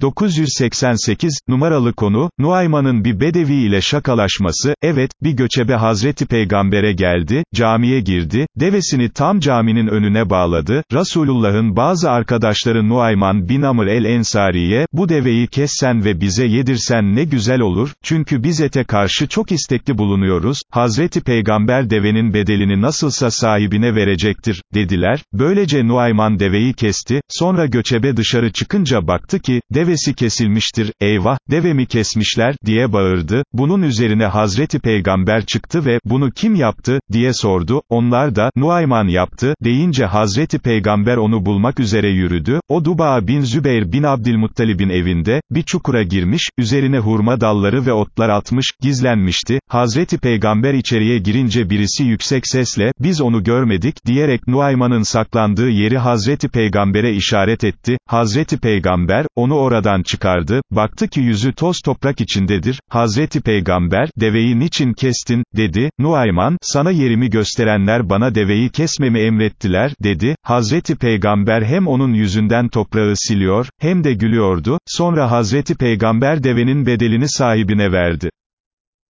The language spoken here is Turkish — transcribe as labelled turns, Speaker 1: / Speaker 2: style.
Speaker 1: 988, numaralı konu, Nuayman'ın bir bedevi ile şakalaşması, evet, bir göçebe Hazreti Peygamber'e geldi, camiye girdi, devesini tam caminin önüne bağladı, Resulullah'ın bazı arkadaşları Nuayman bin Amr el-Ensari'ye, bu deveyi kessen ve bize yedirsen ne güzel olur, çünkü biz ete karşı çok istekli bulunuyoruz, Hazreti Peygamber devenin bedelini nasılsa sahibine verecektir, dediler, böylece Nuayman deveyi kesti, sonra göçebe dışarı çıkınca baktı ki, deve devesi kesilmiştir, eyvah, devemi kesmişler, diye bağırdı, bunun üzerine Hazreti Peygamber çıktı ve, bunu kim yaptı, diye sordu, onlar da, Nuayman yaptı, deyince Hazreti Peygamber onu bulmak üzere yürüdü, o Duba bin Zübeyir bin Abdülmuttalib'in evinde, bir çukura girmiş, üzerine hurma dalları ve otlar atmış, gizlenmişti, Hazreti Peygamber içeriye girince birisi yüksek sesle, biz onu görmedik, diyerek Nuayman'ın saklandığı yeri Hazreti Peygamber'e işaret etti, Hazreti Peygamber, onu orada oradan çıkardı, baktı ki yüzü toz toprak içindedir, Hazreti Peygamber, deveyi niçin kestin, dedi, Nuayman, sana yerimi gösterenler bana deveyi kesmemi emrettiler, dedi, Hazreti Peygamber hem onun yüzünden toprağı siliyor, hem de gülüyordu, sonra Hazreti Peygamber devenin bedelini sahibine verdi.